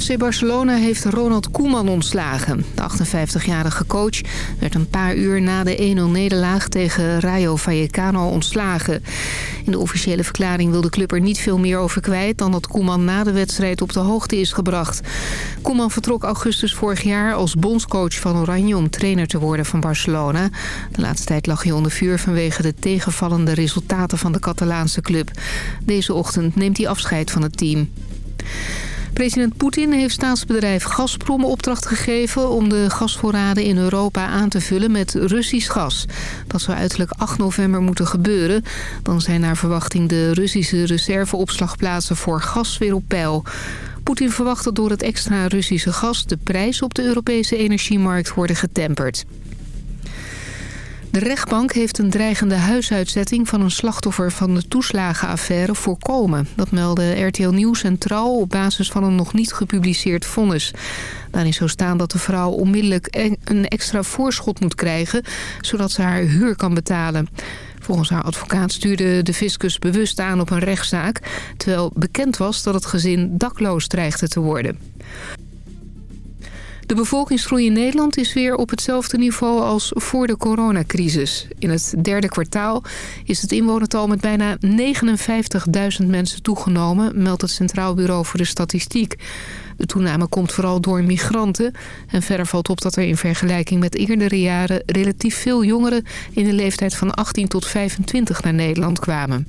FC Barcelona heeft Ronald Koeman ontslagen. De 58-jarige coach werd een paar uur na de 1-0-nederlaag tegen Rayo Vallecano ontslagen. In de officiële verklaring wil de club er niet veel meer over kwijt... dan dat Koeman na de wedstrijd op de hoogte is gebracht. Koeman vertrok augustus vorig jaar als bondscoach van Oranje... om trainer te worden van Barcelona. De laatste tijd lag hij onder vuur vanwege de tegenvallende resultaten van de Catalaanse club. Deze ochtend neemt hij afscheid van het team. President Poetin heeft staatsbedrijf Gazprom opdracht gegeven... om de gasvoorraden in Europa aan te vullen met Russisch gas. Dat zou uiterlijk 8 november moeten gebeuren. Dan zijn naar verwachting de Russische reserveopslagplaatsen voor gas weer op peil. Poetin verwacht dat door het extra Russische gas... de prijs op de Europese energiemarkt worden getemperd. De rechtbank heeft een dreigende huisuitzetting van een slachtoffer van de toeslagenaffaire voorkomen. Dat melden RTL Nieuws en Trouw op basis van een nog niet gepubliceerd vonnis. Daarin zou staan dat de vrouw onmiddellijk een extra voorschot moet krijgen... zodat ze haar huur kan betalen. Volgens haar advocaat stuurde de fiscus bewust aan op een rechtszaak... terwijl bekend was dat het gezin dakloos dreigde te worden. De bevolkingsgroei in Nederland is weer op hetzelfde niveau als voor de coronacrisis. In het derde kwartaal is het inwonertal met bijna 59.000 mensen toegenomen, meldt het Centraal Bureau voor de Statistiek. De toename komt vooral door migranten. En verder valt op dat er in vergelijking met eerdere jaren relatief veel jongeren in de leeftijd van 18 tot 25 naar Nederland kwamen.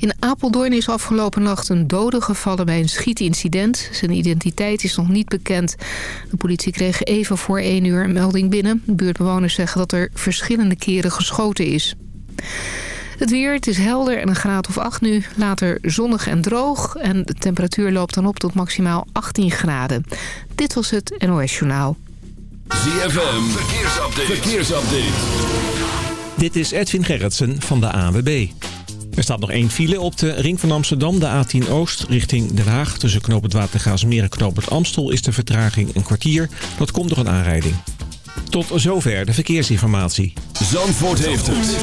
In Apeldoorn is afgelopen nacht een dode gevallen bij een schietincident. Zijn identiteit is nog niet bekend. De politie kreeg even voor één uur een melding binnen. Buurtbewoners zeggen dat er verschillende keren geschoten is. Het weer, het is helder en een graad of 8 nu. Later zonnig en droog. En de temperatuur loopt dan op tot maximaal 18 graden. Dit was het NOS Journaal. ZFM, verkeersupdate. verkeersupdate. Dit is Edwin Gerritsen van de AWB. Er staat nog één file op de ring van Amsterdam, de A10 Oost, richting Den Haag. Tussen Knoop het Watergaasmeer en Knoop het Amstel is de vertraging een kwartier. Dat komt door een aanrijding. Tot zover de verkeersinformatie. Zandvoort heeft het.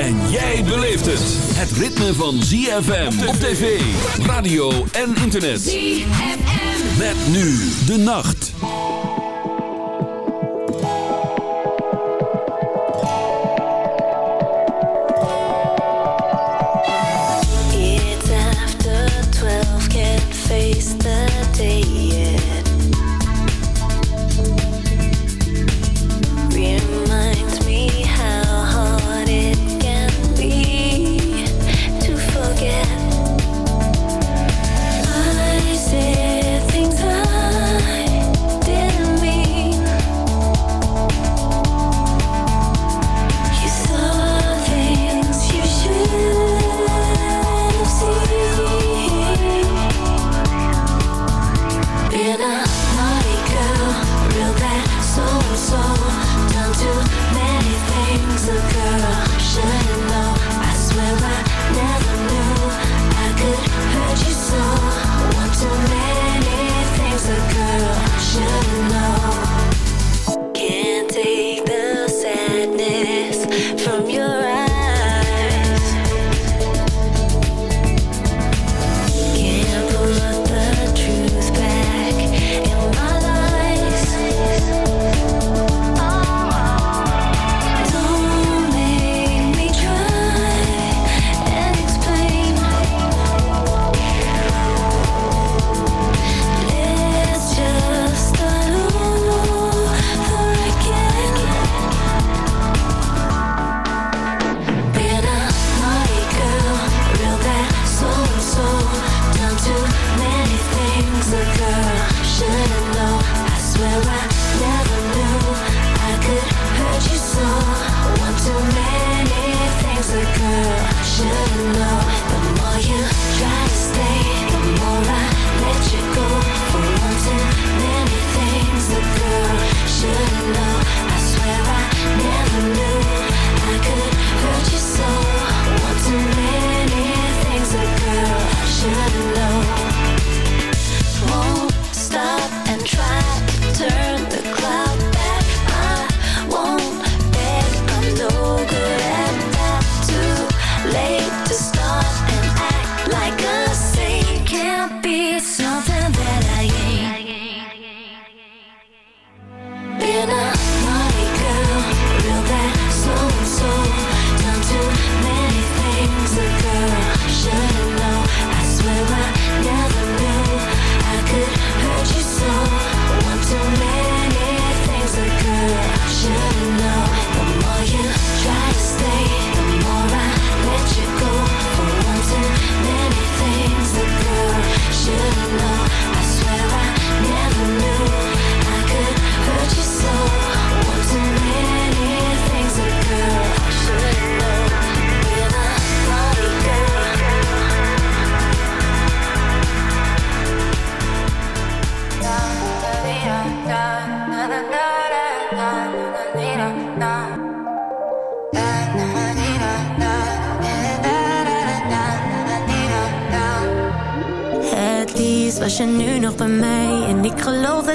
En jij beleeft het. Het ritme van ZFM op tv, radio en internet. ZFM. Met nu de nacht.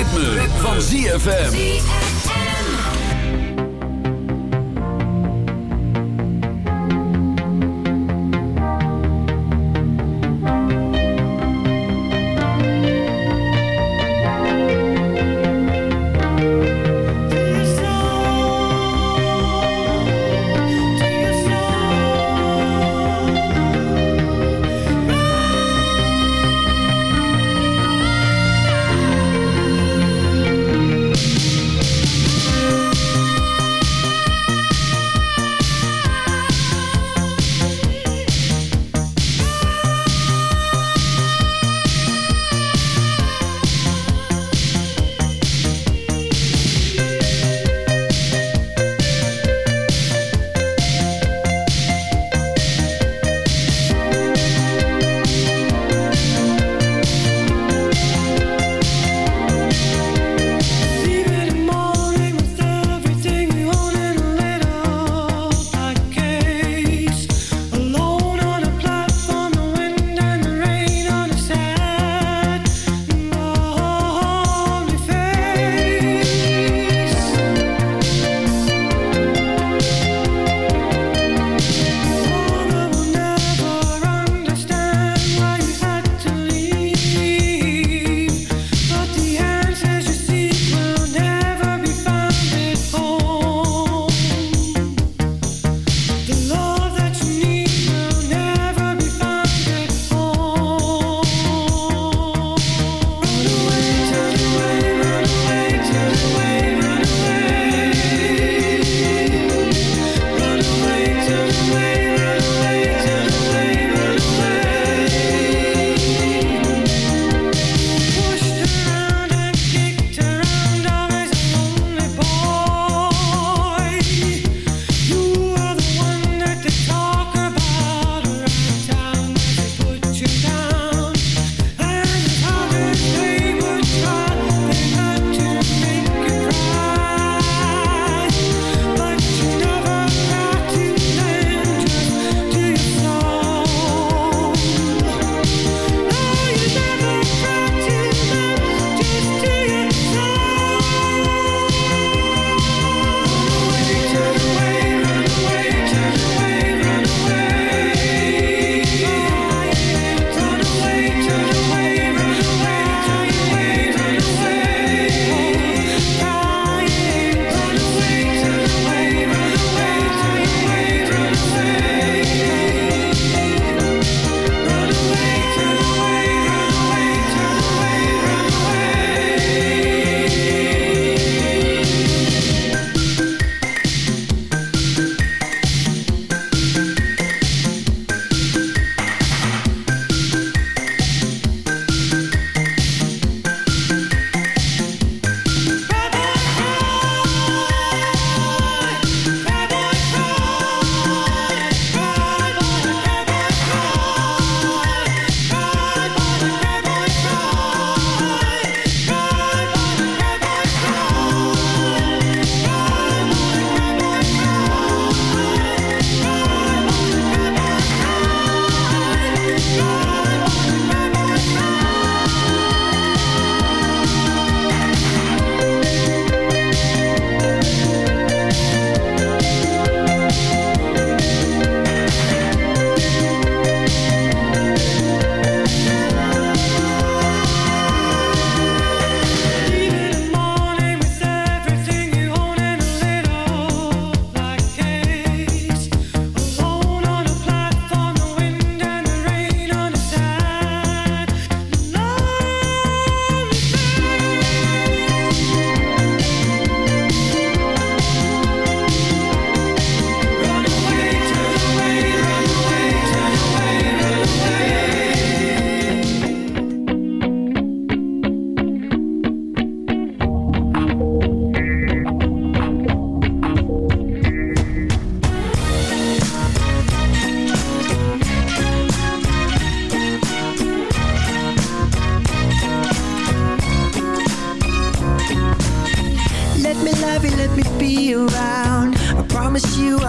Ritme, van ZFM.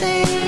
say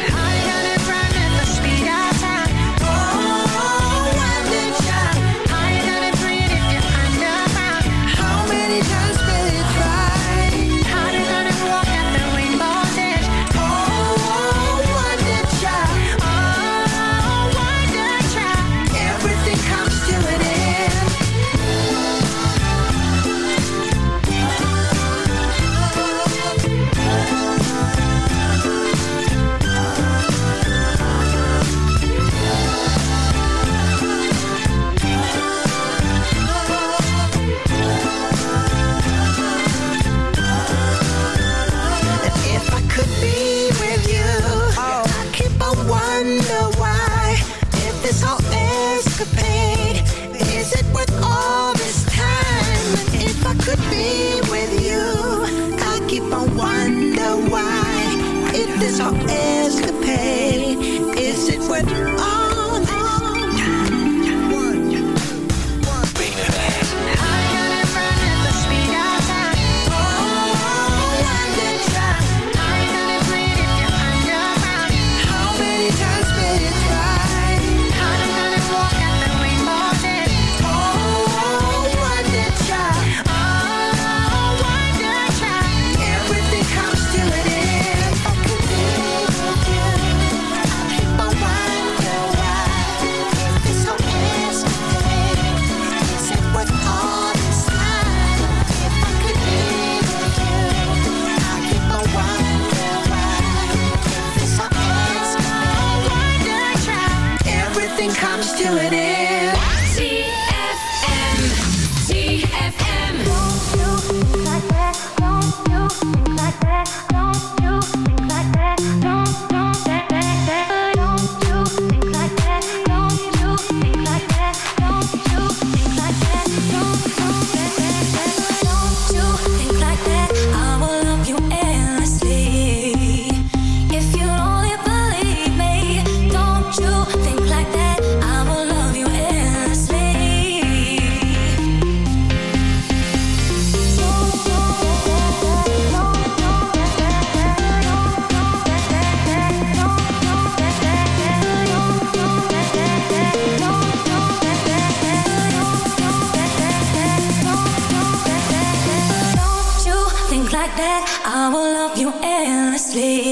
sleep.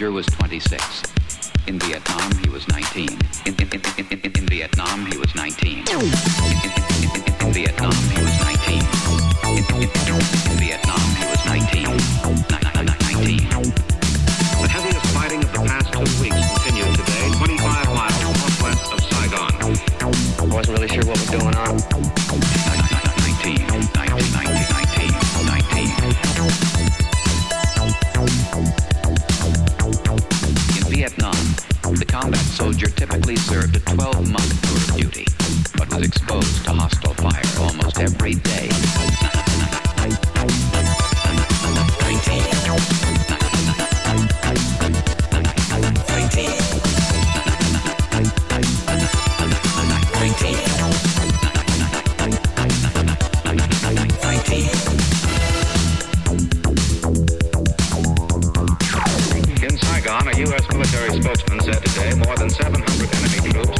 procedure was military spokesman said today more than 700 enemy troops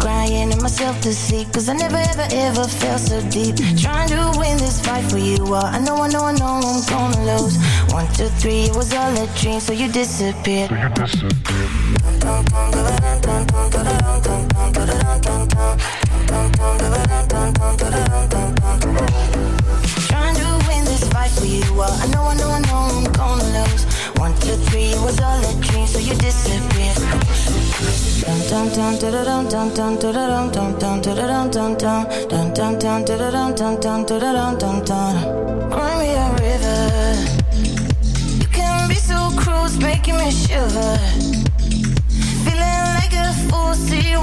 Crying in myself to sleep, cause I never ever ever felt so deep. Trying to win this fight for you, well, I know, I know, I know I'm gonna lose. One, two, three, it was all a dream, so you disappeared. Trying Cry me a river. You can be so cruel, making me shiver. Feeling like a fool, see you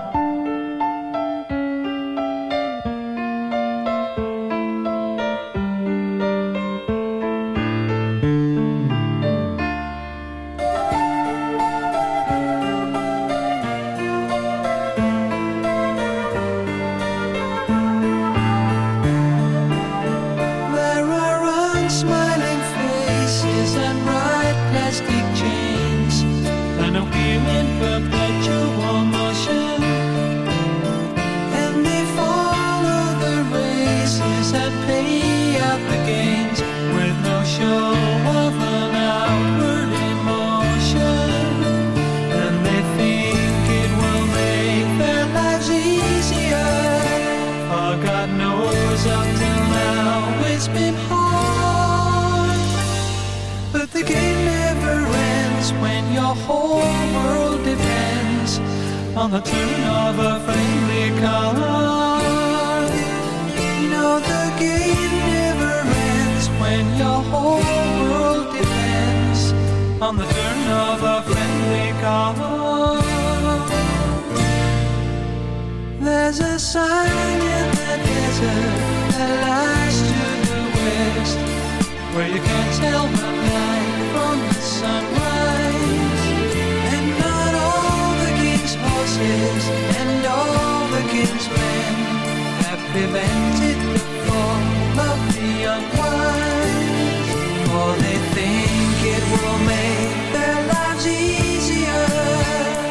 Knows up till now it's been hard. But the game never ends when your whole world depends on the turn of a friendly card. No, the game never ends when your whole world depends on the turn of a friendly card. There's a sign in the desert that lies to the west, where you can't tell the night from the sunrise. And not all the king's horses and all the king's men have prevented the fall of the unwise. For they think it will make their lives easier.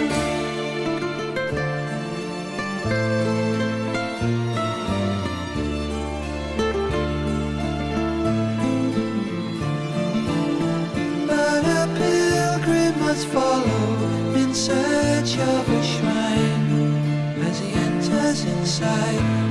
Search of a shrine as he enters inside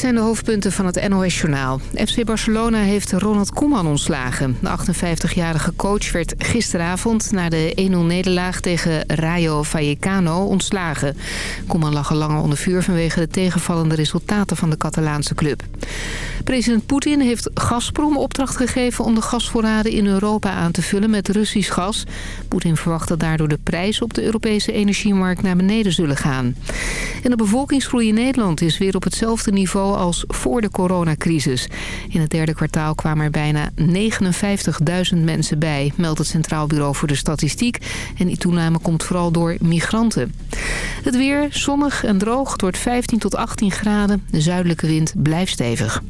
zijn de hoofdpunten van het NOS-journaal. FC Barcelona heeft Ronald Koeman ontslagen. De 58-jarige coach werd gisteravond na de 1-0-nederlaag tegen Rayo Vallecano ontslagen. Koeman lag al langer onder vuur vanwege de tegenvallende resultaten van de Catalaanse club. President Poetin heeft Gazprom opdracht gegeven om de gasvoorraden in Europa aan te vullen met Russisch gas. Poetin verwacht dat daardoor de prijzen op de Europese energiemarkt naar beneden zullen gaan. En de bevolkingsgroei in Nederland is weer op hetzelfde niveau als voor de coronacrisis. In het derde kwartaal kwamen er bijna 59.000 mensen bij, meldt het Centraal Bureau voor de Statistiek. En die toename komt vooral door migranten. Het weer zonnig en droog, wordt 15 tot 18 graden. De zuidelijke wind blijft stevig.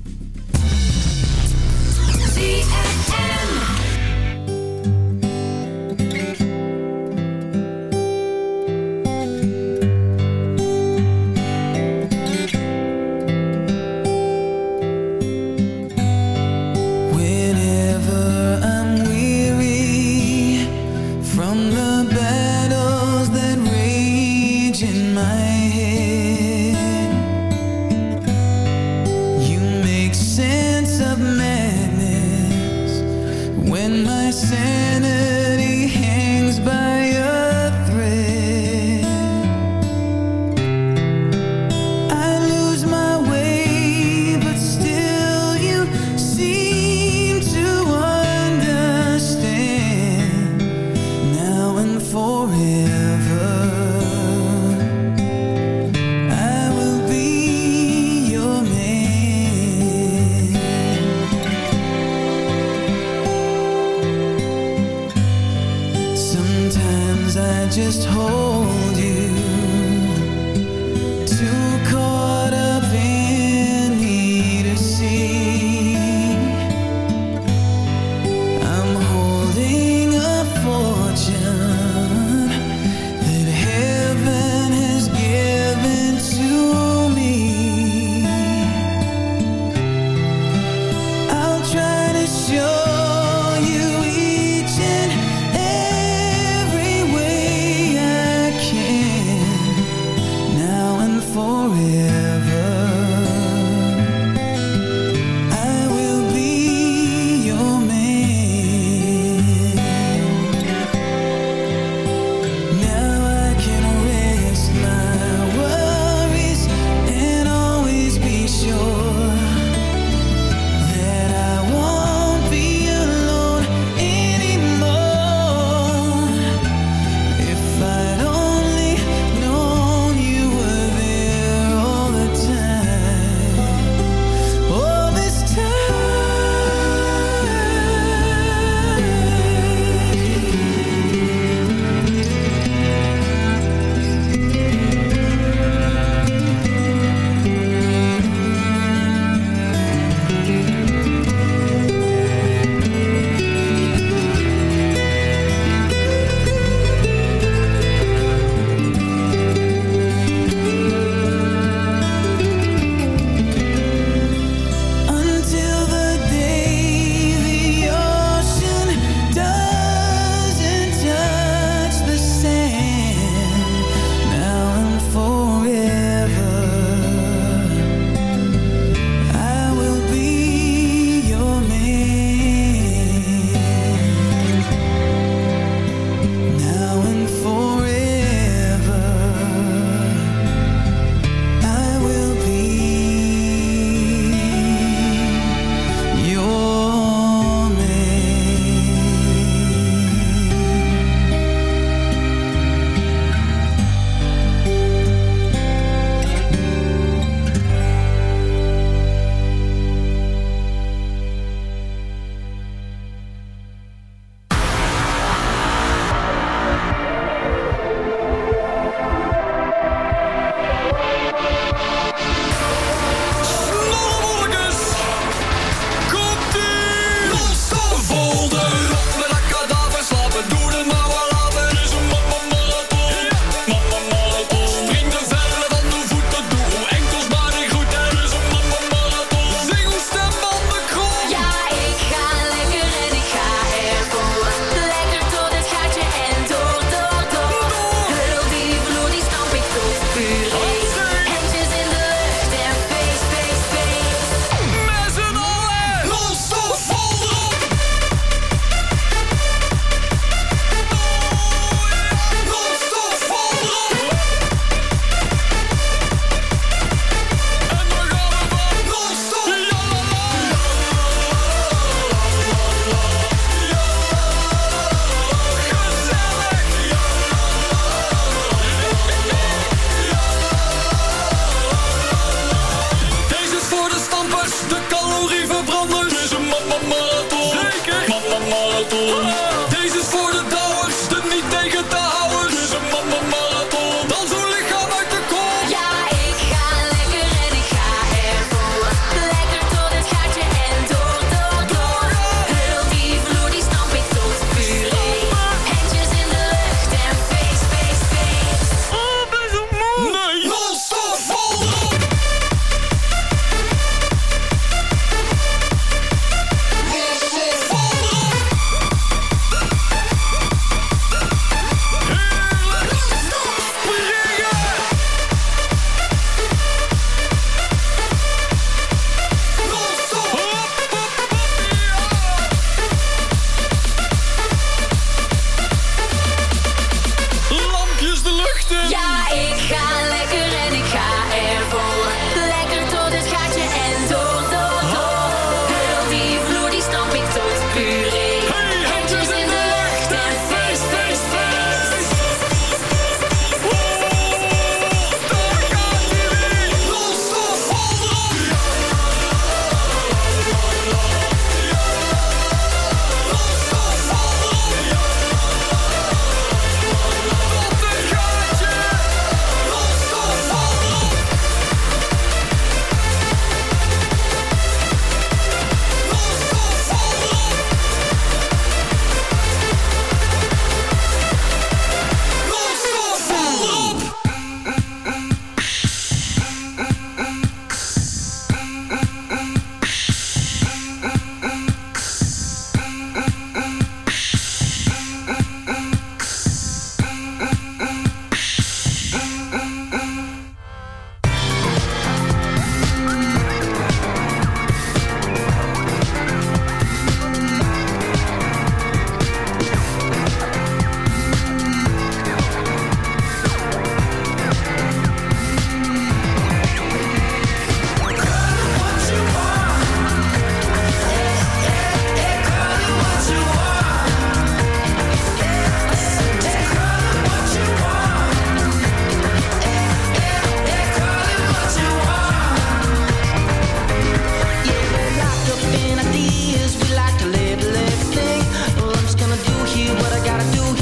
yeah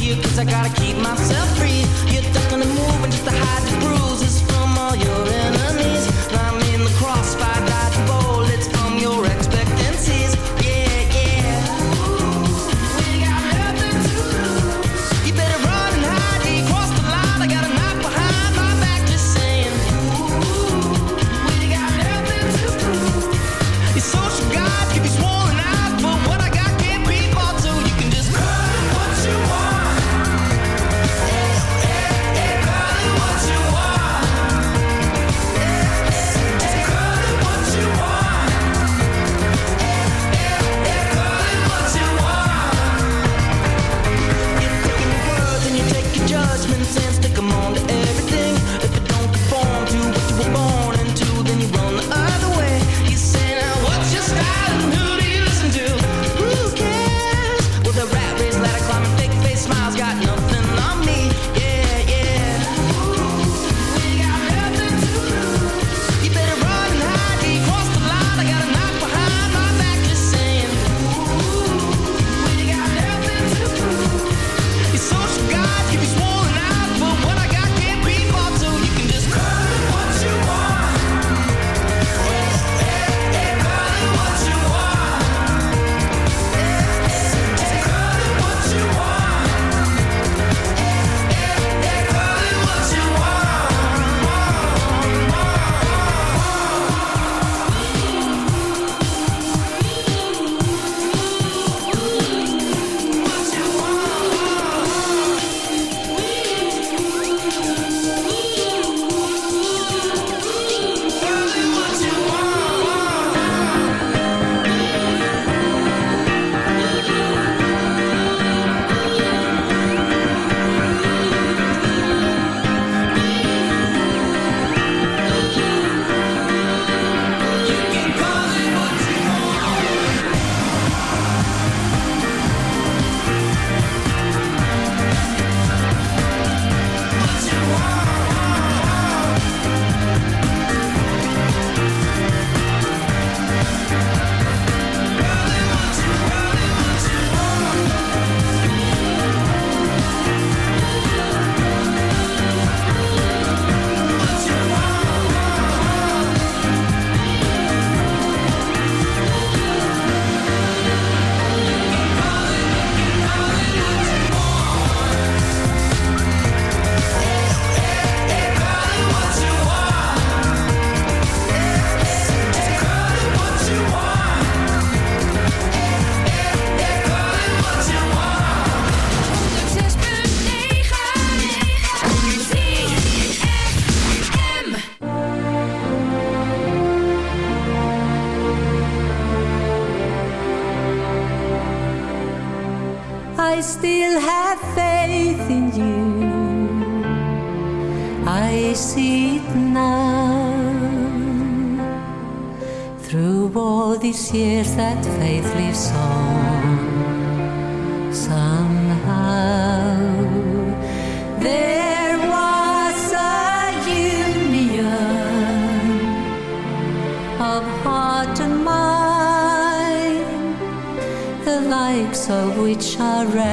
you Cause I gotta keep myself free. You're ducking and moving just to hide the bruises From all your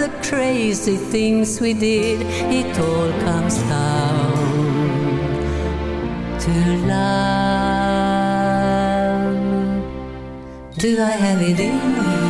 The crazy things we did. It all comes down to love. Do I have it in me?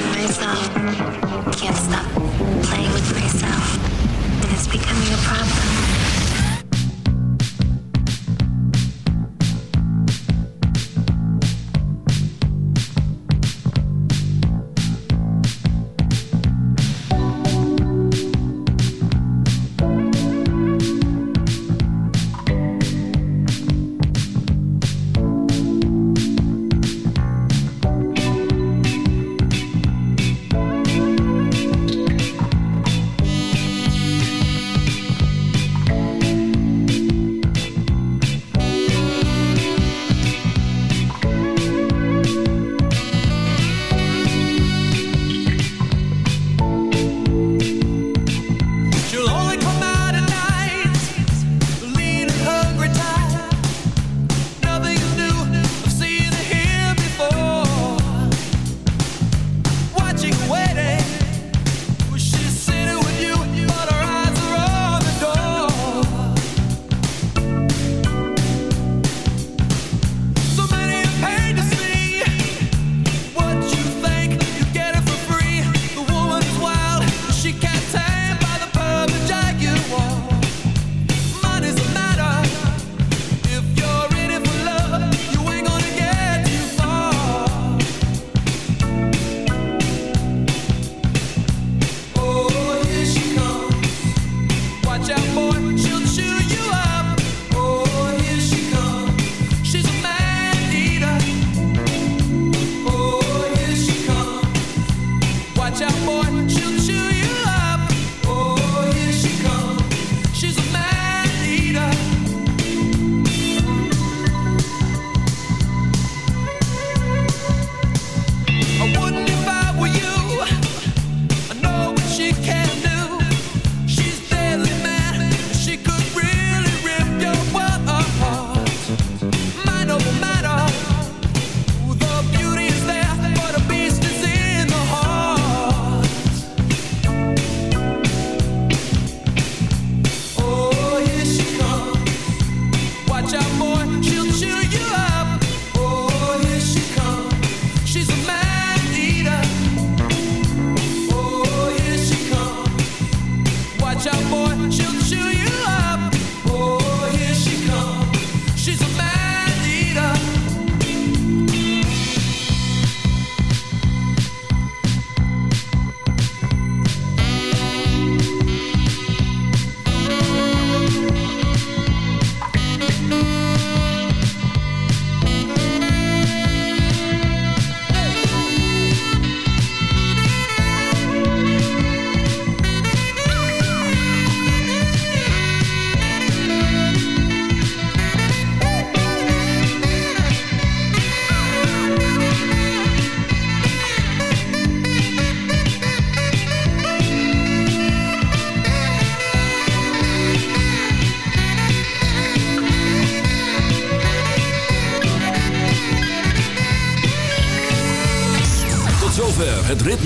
myself. Can't stop playing with myself. And it's becoming a problem.